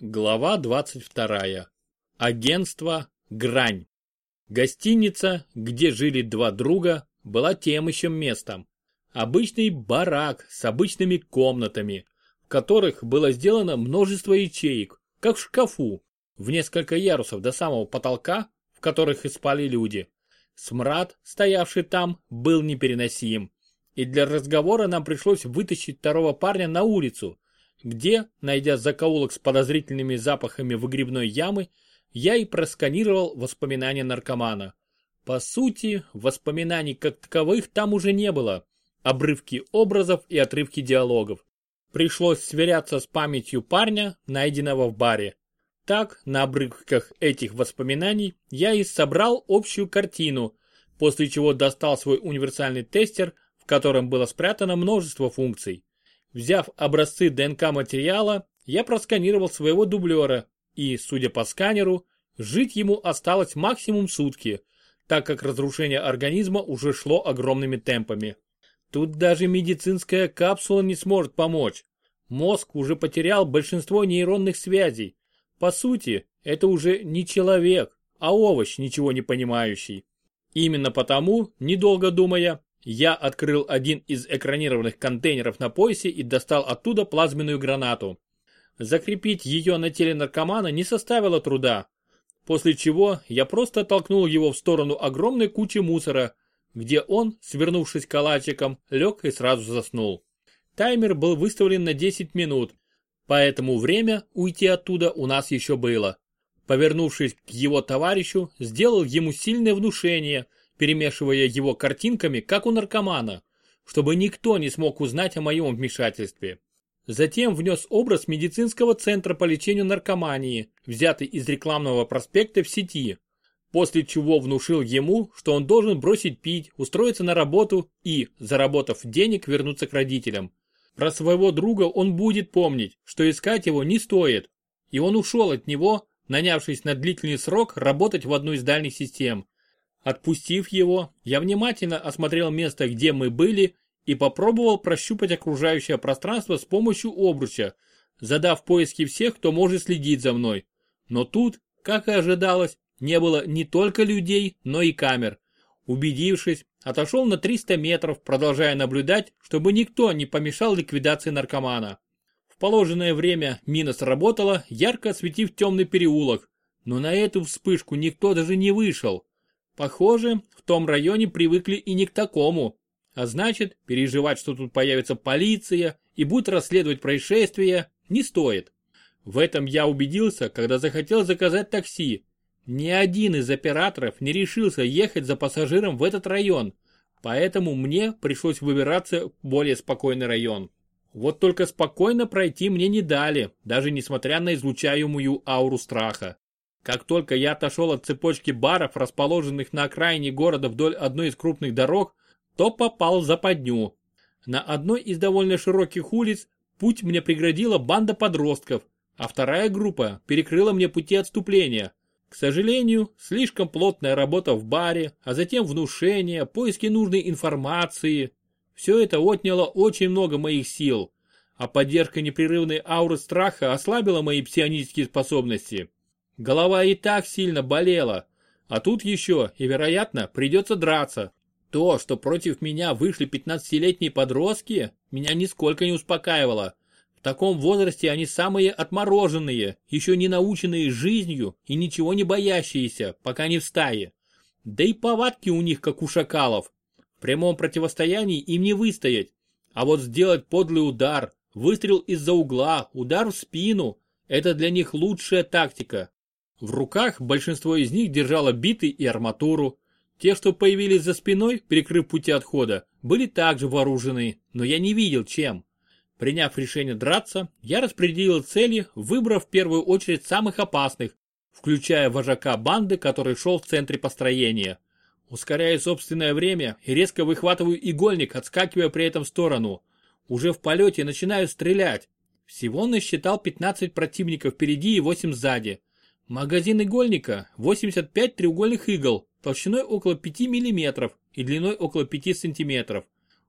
Глава 22. Агентство «Грань». Гостиница, где жили два друга, была тем еще местом. Обычный барак с обычными комнатами, в которых было сделано множество ячеек, как в шкафу, в несколько ярусов до самого потолка, в которых и спали люди. Смрад, стоявший там, был непереносим. И для разговора нам пришлось вытащить второго парня на улицу, где, найдя закоулок с подозрительными запахами выгребной ямы, я и просканировал воспоминания наркомана. По сути, воспоминаний как таковых там уже не было. Обрывки образов и отрывки диалогов. Пришлось сверяться с памятью парня, найденного в баре. Так, на обрывках этих воспоминаний я и собрал общую картину, после чего достал свой универсальный тестер, в котором было спрятано множество функций. Взяв образцы ДНК материала, я просканировал своего дублера и, судя по сканеру, жить ему осталось максимум сутки, так как разрушение организма уже шло огромными темпами. Тут даже медицинская капсула не сможет помочь. Мозг уже потерял большинство нейронных связей. По сути, это уже не человек, а овощ, ничего не понимающий. Именно потому, недолго думая, я открыл один из экранированных контейнеров на поясе и достал оттуда плазменную гранату. Закрепить ее на теле наркомана не составило труда, после чего я просто толкнул его в сторону огромной кучи мусора, где он, свернувшись калачиком, лег и сразу заснул. Таймер был выставлен на 10 минут, поэтому время уйти оттуда у нас еще было. Повернувшись к его товарищу, сделал ему сильное внушение, перемешивая его картинками, как у наркомана, чтобы никто не смог узнать о моем вмешательстве. Затем внес образ медицинского центра по лечению наркомании, взятый из рекламного проспекта в сети, после чего внушил ему, что он должен бросить пить, устроиться на работу и, заработав денег, вернуться к родителям. Про своего друга он будет помнить, что искать его не стоит, и он ушел от него, нанявшись на длительный срок работать в одну из дальних систем. Отпустив его, я внимательно осмотрел место, где мы были и попробовал прощупать окружающее пространство с помощью обруча, задав поиски всех, кто может следить за мной. Но тут, как и ожидалось, не было не только людей, но и камер. Убедившись, отошел на 300 метров, продолжая наблюдать, чтобы никто не помешал ликвидации наркомана. В положенное время мина сработала, ярко осветив темный переулок, но на эту вспышку никто даже не вышел. Похоже, в том районе привыкли и не к такому. А значит, переживать, что тут появится полиция и будет расследовать происшествие, не стоит. В этом я убедился, когда захотел заказать такси. Ни один из операторов не решился ехать за пассажиром в этот район, поэтому мне пришлось выбираться в более спокойный район. Вот только спокойно пройти мне не дали, даже несмотря на излучаемую ауру страха. Как только я отошел от цепочки баров, расположенных на окраине города вдоль одной из крупных дорог, то попал в западню. На одной из довольно широких улиц путь мне преградила банда подростков, а вторая группа перекрыла мне пути отступления. К сожалению, слишком плотная работа в баре, а затем внушение, поиски нужной информации. Все это отняло очень много моих сил, а поддержка непрерывной ауры страха ослабила мои псионические способности. Голова и так сильно болела, а тут еще и, вероятно, придется драться, то, что против меня вышли 15-летние подростки, меня нисколько не успокаивало. В таком возрасте они самые отмороженные, еще не наученные жизнью и ничего не боящиеся, пока не в стае. Да и повадки у них, как у шакалов. В прямом противостоянии им не выстоять. А вот сделать подлый удар, выстрел из-за угла, удар в спину – это для них лучшая тактика. В руках большинство из них держало биты и арматуру, те, что появились за спиной, перекрыв пути отхода, были также вооружены, но я не видел чем. Приняв решение драться, я распределил цели, выбрав в первую очередь самых опасных, включая вожака банды, который шел в центре построения. Ускоряю собственное время и резко выхватываю игольник, отскакивая при этом в сторону. Уже в полете начинаю стрелять. Всего насчитал 15 противников впереди и 8 сзади. Магазин игольника 85 треугольных игл, толщиной около 5 мм и длиной около 5 см.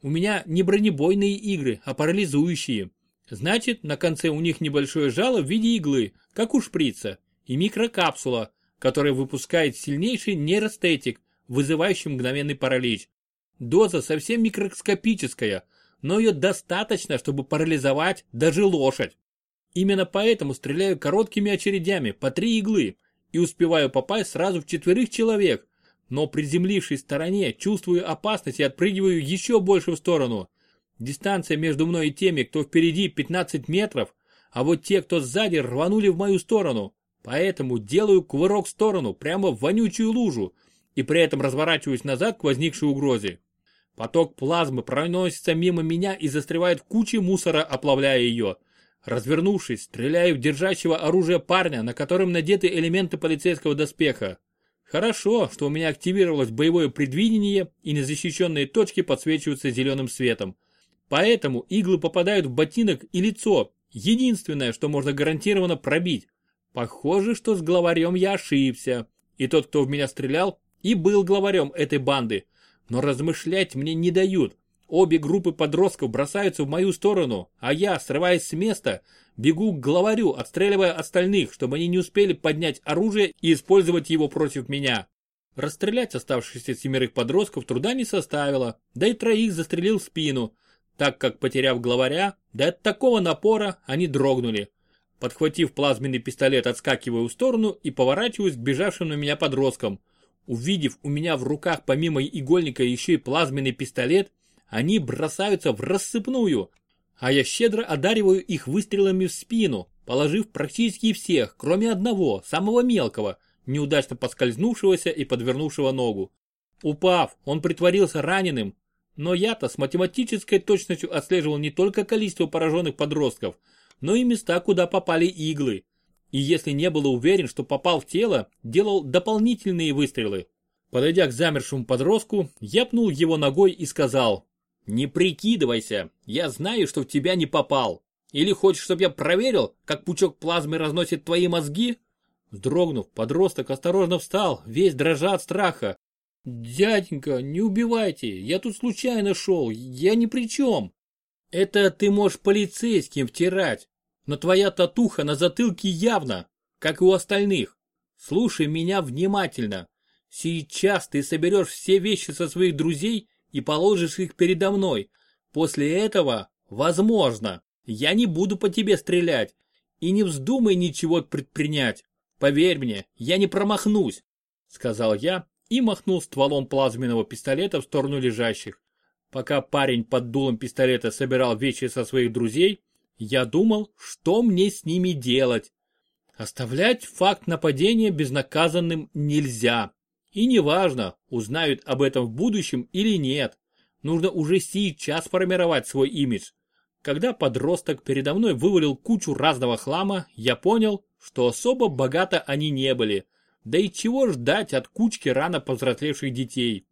У меня не бронебойные игры, а парализующие. Значит, на конце у них небольшое жало в виде иглы, как у шприца, и микрокапсула, которая выпускает сильнейший нейростетик, вызывающий мгновенный паралич. Доза совсем микроскопическая, но ее достаточно, чтобы парализовать даже лошадь. Именно поэтому стреляю короткими очередями по три иглы и успеваю попасть сразу в четверых человек, но приземлившись в стороне, чувствую опасность и отпрыгиваю еще больше в сторону. Дистанция между мной и теми, кто впереди 15 метров, а вот те, кто сзади, рванули в мою сторону. Поэтому делаю кувырок в сторону, прямо в вонючую лужу, и при этом разворачиваюсь назад к возникшей угрозе. Поток плазмы проносится мимо меня и застревает в куче мусора, оплавляя ее. Развернувшись, стреляю в держащего оружие парня, на котором надеты элементы полицейского доспеха. Хорошо, что у меня активировалось боевое предвидение и незащищенные точки подсвечиваются зеленым светом. Поэтому иглы попадают в ботинок и лицо. Единственное, что можно гарантированно пробить. Похоже, что с главарем я ошибся. И тот, кто в меня стрелял, и был главарем этой банды. Но размышлять мне не дают. Обе группы подростков бросаются в мою сторону, а я, срываясь с места, бегу к главарю, отстреливая остальных, чтобы они не успели поднять оружие и использовать его против меня. Расстрелять оставшихся семерых подростков труда не составило, да и троих застрелил в спину, так как, потеряв главаря, да от такого напора они дрогнули. Подхватив плазменный пистолет, отскакиваю в сторону и поворачиваюсь к бежавшим на меня подросткам. Увидев у меня в руках помимо игольника еще и плазменный пистолет, они бросаются в рассыпную, а я щедро одариваю их выстрелами в спину, положив практически всех, кроме одного, самого мелкого, неудачно поскользнувшегося и подвернувшего ногу. Упав, он притворился раненым, но я-то с математической точностью отслеживал не только количество пораженных подростков, но и места, куда попали иглы. И если не был уверен, что попал в тело, делал дополнительные выстрелы. Подойдя к замершему подростку, я пнул его ногой и сказал, «Не прикидывайся, я знаю, что в тебя не попал. Или хочешь, чтобы я проверил, как пучок плазмы разносит твои мозги?» Вздрогнув, подросток осторожно встал, весь дрожа от страха, «Дяденька, не убивайте, я тут случайно шел, я ни при чем». «Это ты можешь полицейским втирать, но твоя татуха на затылке явно, как и у остальных. Слушай меня внимательно. Сейчас ты соберешь все вещи со своих друзей и положишь их передо мной. После этого, возможно, я не буду по тебе стрелять. И не вздумай ничего предпринять. Поверь мне, я не промахнусь», — сказал я, и махнул стволом плазменного пистолета в сторону лежащих. Пока парень под дулом пистолета собирал вещи со своих друзей, я думал, что мне с ними делать. Оставлять факт нападения безнаказанным нельзя. И неважно, узнают об этом в будущем или нет. Нужно уже сейчас формировать свой имидж. Когда подросток передо мной вывалил кучу разного хлама, я понял, что особо богато они не были. Да и чего ждать от кучки рано повзрослевших детей?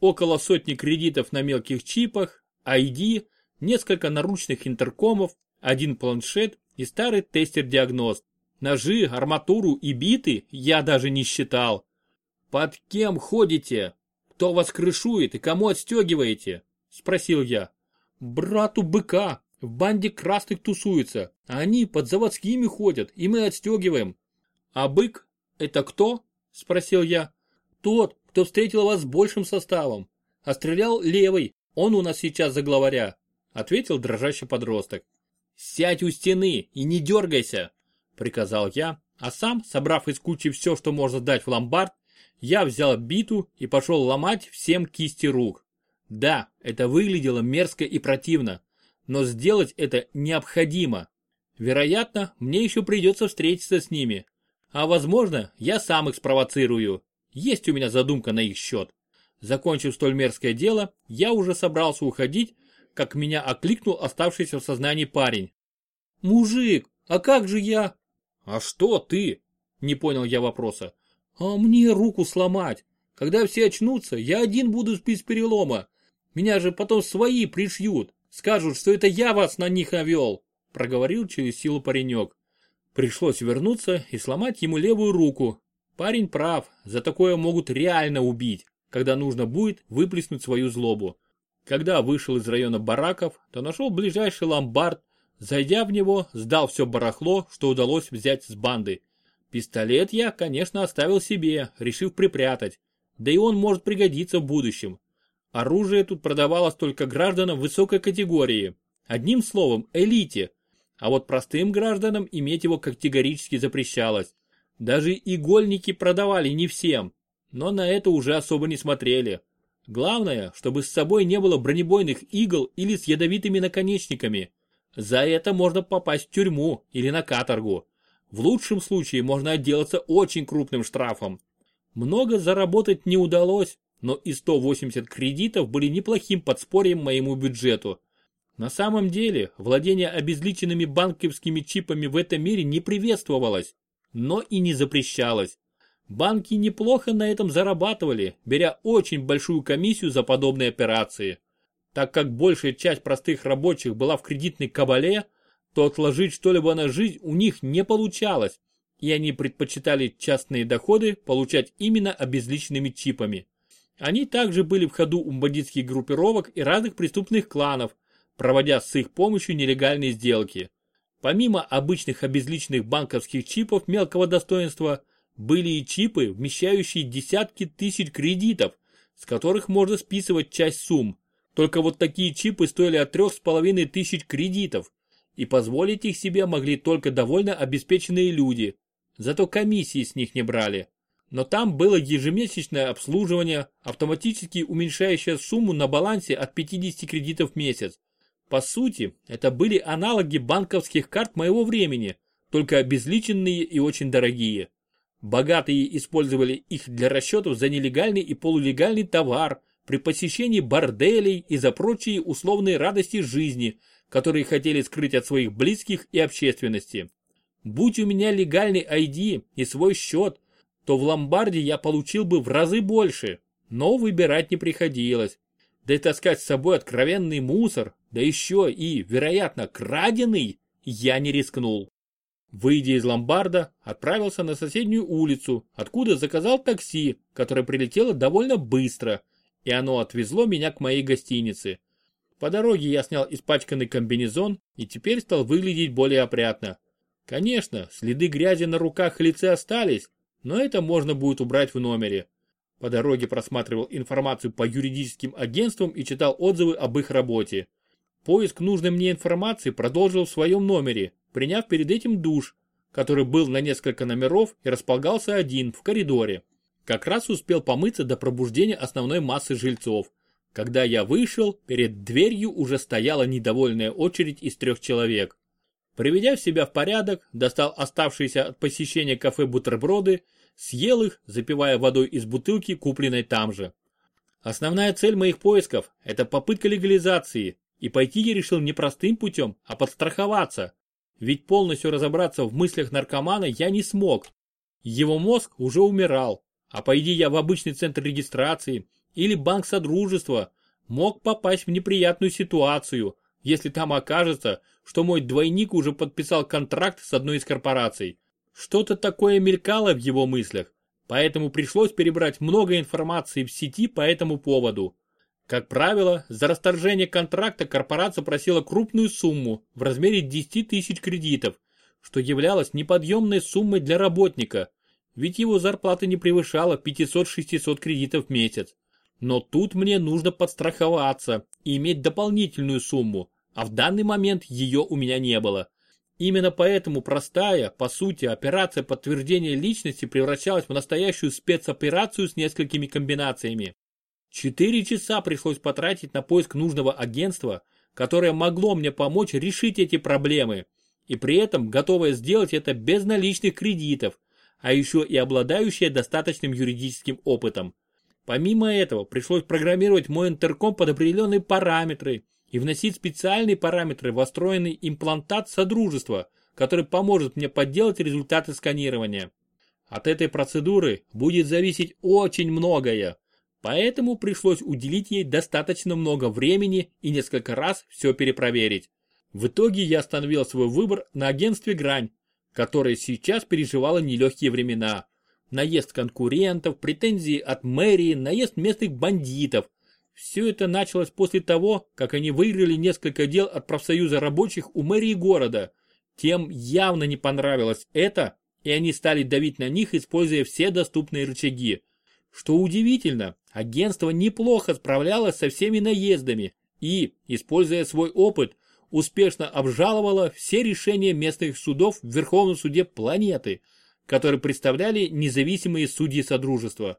Около сотни кредитов на мелких чипах, ID, несколько наручных интеркомов, один планшет и старый тестер-диагност. Ножи, арматуру и биты я даже не считал. «Под кем ходите? Кто вас крышует и кому отстегиваете?» – спросил я. «Брату быка, в банде красных тусуются, а они под заводскими ходят, и мы отстегиваем». «А бык «Это кто?» – спросил я. «Тот, кто встретил вас с большим составом. А стрелял левый, он у нас сейчас за главаря», – ответил дрожащий подросток. «Сядь у стены и не дергайся», – приказал я, а сам, собрав из кучи все, что можно сдать в ломбард, я взял биту и пошел ломать всем кисти рук. Да, это выглядело мерзко и противно, но сделать это необходимо. Вероятно, мне еще придется встретиться с ними, а возможно, я сам их спровоцирую. Есть у меня задумка на их счет. Закончив столь мерзкое дело, я уже собрался уходить, как меня окликнул оставшийся в сознании парень. «Мужик, а как же я?» «А что ты?» Не понял я вопроса. «А мне руку сломать. Когда все очнутся, я один буду без перелома. Меня же потом свои пришьют. Скажут, что это я вас на них навел», проговорил через силу паренек. Пришлось вернуться и сломать ему левую руку. Парень прав, за такое могут реально убить, когда нужно будет выплеснуть свою злобу. Когда вышел из района бараков, то нашел ближайший ломбард, Зайдя в него, сдал все барахло, что удалось взять с банды. Пистолет я, конечно, оставил себе, решив припрятать. Да и он может пригодиться в будущем. Оружие тут продавалось только гражданам высокой категории. Одним словом, элите. А вот простым гражданам иметь его категорически запрещалось. Даже игольники продавали не всем, но на это уже особо не смотрели. Главное, чтобы с собой не было бронебойных игл или с ядовитыми наконечниками. За это можно попасть в тюрьму или на каторгу. В лучшем случае можно отделаться очень крупным штрафом. Много заработать не удалось, но и 180 кредитов были неплохим подспорьем моему бюджету. На самом деле, владение обезличенными банковскими чипами в этом мире не приветствовалось, но и не запрещалось. Банки неплохо на этом зарабатывали, беря очень большую комиссию за подобные операции. Так как большая часть простых рабочих была в кредитной кабале, то отложить что-либо на жизнь у них не получалось, и они предпочитали частные доходы получать именно обезличенными чипами. Они также были в ходу у бандитских группировок и разных преступных кланов, проводя с их помощью нелегальные сделки. Помимо обычных обезличенных банковских чипов мелкого достоинства – были и чипы, вмещающие десятки тысяч кредитов, с которых можно списывать часть сумм. Только вот такие чипы стоили от трех с половиной тысяч кредитов, и позволить их себе могли только довольно обеспеченные люди. Зато комиссии с них не брали. Но там было ежемесячное обслуживание, автоматически уменьшающее сумму на балансе от 50 кредитов в месяц. По сути, это были аналоги банковских карт моего времени, только обезличенные и очень дорогие. Богатые использовали их для расчетов за нелегальный и полулегальный товар, при посещении борделей и за прочие условные радости жизни, которые хотели скрыть от своих близких и общественности. Будь у меня легальный ID и свой счет, то в ломбарде я получил бы в разы больше, но выбирать не приходилось. Да и таскать с собой откровенный мусор, да еще и, вероятно, краденый, я не рискнул. Выйдя из ломбарда, отправился на соседнюю улицу, откуда заказал такси, которое прилетело довольно быстро, и оно отвезло меня к моей гостинице. По дороге я снял испачканный комбинезон и теперь стал выглядеть более опрятно. Конечно, следы грязи на руках и лице остались, но это можно будет убрать в номере. По дороге просматривал информацию по юридическим агентствам и читал отзывы об их работе. Поиск нужной мне информации продолжил в своем номере, приняв перед этим душ, который был на несколько номеров и располагался один в коридоре. Как раз успел помыться до пробуждения основной массы жильцов. Когда я вышел, перед дверью уже стояла недовольная очередь из трех человек. Приведя себя в порядок, достал оставшиеся от посещения кафе бутерброды, съел их, запивая водой из бутылки, купленной там же. Основная цель моих поисков – это попытка легализации, и пойти я решил не простым путем, а подстраховаться, ведь полностью разобраться в мыслях наркомана я не смог. Его мозг уже умирал, а пойди я в обычный центр регистрации или банк Содружества, мог попасть в неприятную ситуацию, если там окажется, что мой двойник уже подписал контракт с одной из корпораций. Что-то такое мелькало в его мыслях, поэтому пришлось перебрать много информации в сети по этому поводу. Как правило, за расторжение контракта корпорация просила крупную сумму в размере 10 тысяч кредитов, что являлось неподъемной суммой для работника, ведь его зарплата не превышала 500-600 кредитов в месяц. Но тут мне нужно подстраховаться и иметь дополнительную сумму, а в данный момент ее у меня не было. Именно поэтому простая, по сути, операция подтверждения личности превращалась в настоящую спецоперацию с несколькими комбинациями. Четыре часа пришлось потратить на поиск нужного агентства, которое могло мне помочь решить эти проблемы, и при этом готовое сделать это без наличных кредитов, а еще и обладающее достаточным юридическим опытом. Помимо этого, пришлось программировать мой интерком под определенные параметры и вносить специальные параметры в встроенный имплантат Содружества, который поможет мне подделать результаты сканирования. От этой процедуры будет зависеть очень многое. Поэтому пришлось уделить ей достаточно много времени и несколько раз все перепроверить. В итоге я остановил свой выбор на агентстве «Грань», которое сейчас переживало нелегкие времена. Наезд конкурентов, претензии от мэрии, наезд местных бандитов. Все это началось после того, как они выиграли несколько дел от профсоюза рабочих у мэрии города. Тем явно не понравилось это, и они стали давить на них, используя все доступные рычаги. Что удивительно, агентство неплохо справлялось со всеми наездами и, используя свой опыт, успешно обжаловало все решения местных судов в Верховном суде планеты, которые представляли независимые судьи Содружества.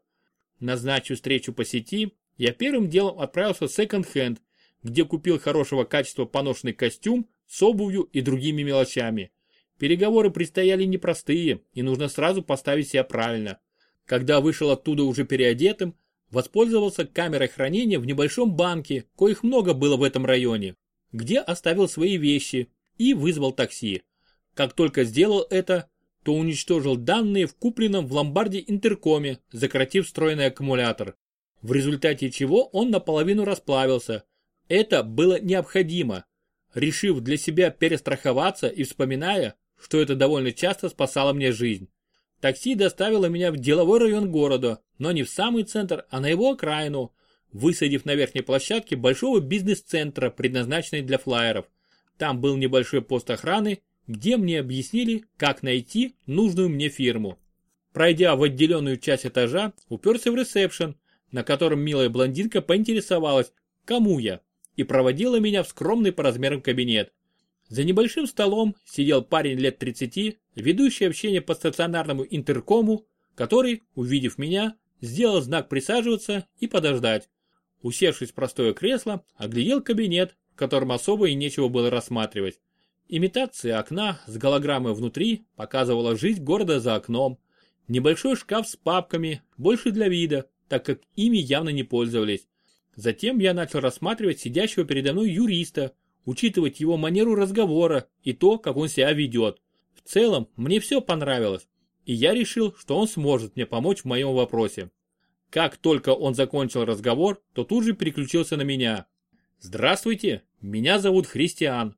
Назначив встречу по сети, я первым делом отправился в секонд-хенд, где купил хорошего качества поношенный костюм с обувью и другими мелочами. Переговоры предстояли непростые, и нужно сразу поставить себя правильно. Когда вышел оттуда уже переодетым, воспользовался камерой хранения в небольшом банке, коих много было в этом районе, где оставил свои вещи и вызвал такси. Как только сделал это, то уничтожил данные в купленном в ломбарде интеркоме, закратив встроенный аккумулятор. В результате чего он наполовину расплавился. Это было необходимо. Решив для себя перестраховаться и вспоминая, что это довольно часто спасало мне жизнь. Такси доставило меня в деловой район города, но не в самый центр, а на его окраину, высадив на верхней площадке большого бизнес-центра, предназначенной для флайеров. Там был небольшой пост охраны, где мне объяснили, как найти нужную мне фирму. Пройдя в отделенную часть этажа, уперся в ресепшн, на котором милая блондинка поинтересовалась, кому я, и проводила меня в скромный по размерам кабинет. За небольшим столом сидел парень лет 30, ведущий общение по стационарному интеркому, который, увидев меня, сделал знак присаживаться и подождать. Усевшись в простое кресло, оглядел кабинет, в котором особо и нечего было рассматривать. Имитация окна с голограммой внутри показывала жизнь города за окном. Небольшой шкаф с папками, больше для вида, так как ими явно не пользовались. Затем я начал рассматривать сидящего передо мной юриста, учитывать его манеру разговора и то, как он себя ведет. В целом, мне все понравилось, и я решил, что он сможет мне помочь в моем вопросе. Как только он закончил разговор, то тут же переключился на меня. Здравствуйте, меня зовут Христиан.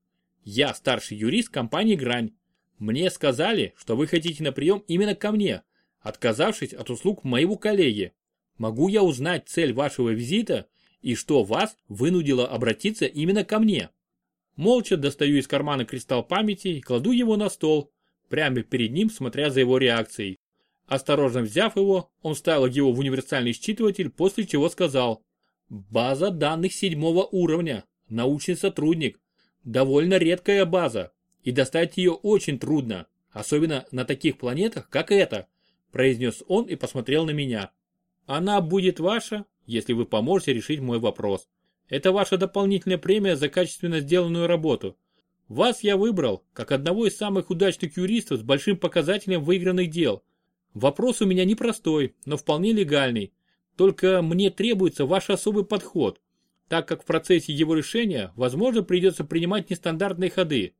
Я старший юрист компании «Грань». Мне сказали, что вы хотите на прием именно ко мне, отказавшись от услуг моего коллеги. Могу я узнать цель вашего визита и что вас вынудило обратиться именно ко мне? Молча достаю из кармана кристалл памяти и кладу его на стол, прямо перед ним, смотря за его реакцией. Осторожно взяв его, он вставил его в универсальный считыватель, после чего сказал «База данных седьмого уровня, научный сотрудник, довольно редкая база, и достать ее очень трудно, особенно на таких планетах, как эта», произнес он и посмотрел на меня. «Она будет ваша, если вы поможете решить мой вопрос. Это ваша дополнительная премия за качественно сделанную работу. Вас я выбрал, как одного из самых удачных юристов с большим показателем выигранных дел. Вопрос у меня непростой, но вполне легальный. Только мне требуется ваш особый подход, так как в процессе его решения, возможно, придется принимать нестандартные ходы.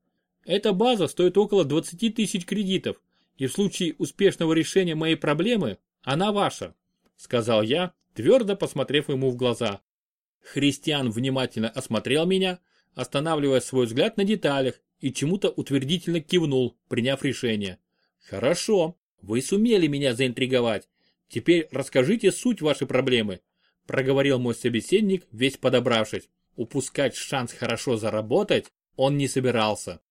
Эта база стоит около 20 тысяч кредитов, и в случае успешного решения моей проблемы, она ваша, сказал я, твердо посмотрев ему в глаза. Христиан внимательно осмотрел меня, останавливая свой взгляд на деталях и чему-то утвердительно кивнул, приняв решение. «Хорошо, вы сумели меня заинтриговать. Теперь расскажите суть вашей проблемы», проговорил мой собеседник, весь подобравшись. Упускать шанс хорошо заработать он не собирался.